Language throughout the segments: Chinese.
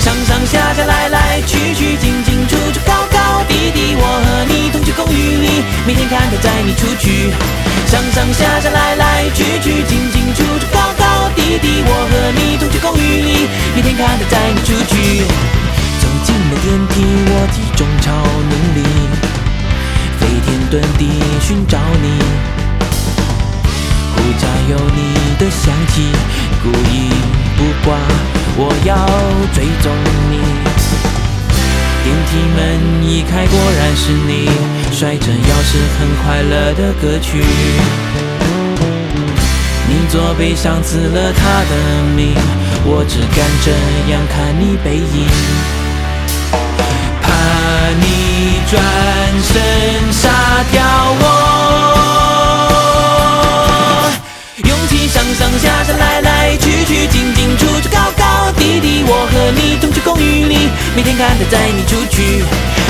上上下下来来去去来来去去进进出出高高低低，我和你同居公寓里，每天看他载你出去。走进了电梯，我集中超能力，飞天遁地寻找你。呼家有你的香气，故意不挂，我要追踪你。电梯门一开，果然是你，甩着钥匙，很快乐的歌曲。你左背上刺了他的名，我只敢这样看你背影。怕你转身杀掉我。勇气上上下下来来去去进进出出高高低低，我和你同居公寓里，每天看他载你出去。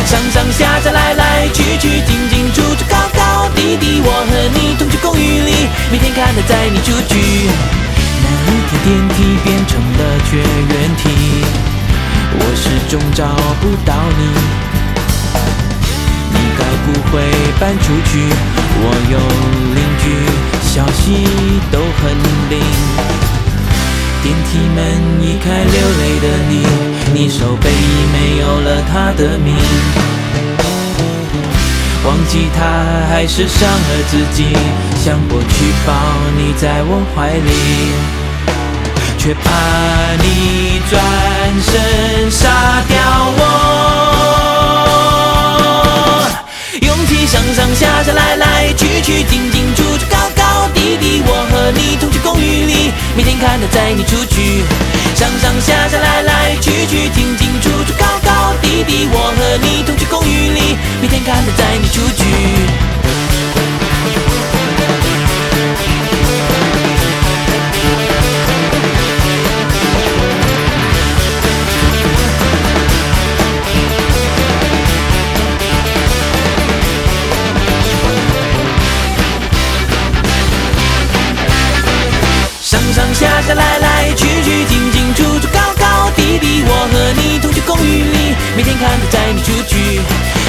上上下下来来去去进进出出高高低低，我和你，每天看他载你出去。那一天电梯变成了绝缘体，我始终找不到你。你该不会搬出去？我有邻居，消息都很灵。电梯门一开，流泪的你，你手背已没有了他的名。忘记他还是伤了自己，想过去抱你在我怀里，却怕你转身杀掉我。勇气上上下下来来去去进进出出高高低低，我和你同居公寓里，每天看他载你出去。上上下下来来去上下下来来去去进进出出高高低低，我和你同居公寓里，每天看他载你出去。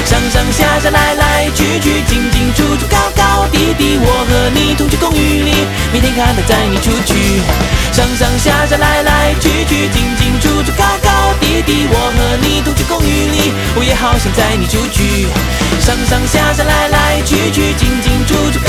上上下下来来去去进进出出高高低低，我和你同居公寓里，每天看他载你出去。上上下下来来去去进进出出高高低低，我和你同居公寓里，我也好想载你出去。上上下下来来去去进进出，出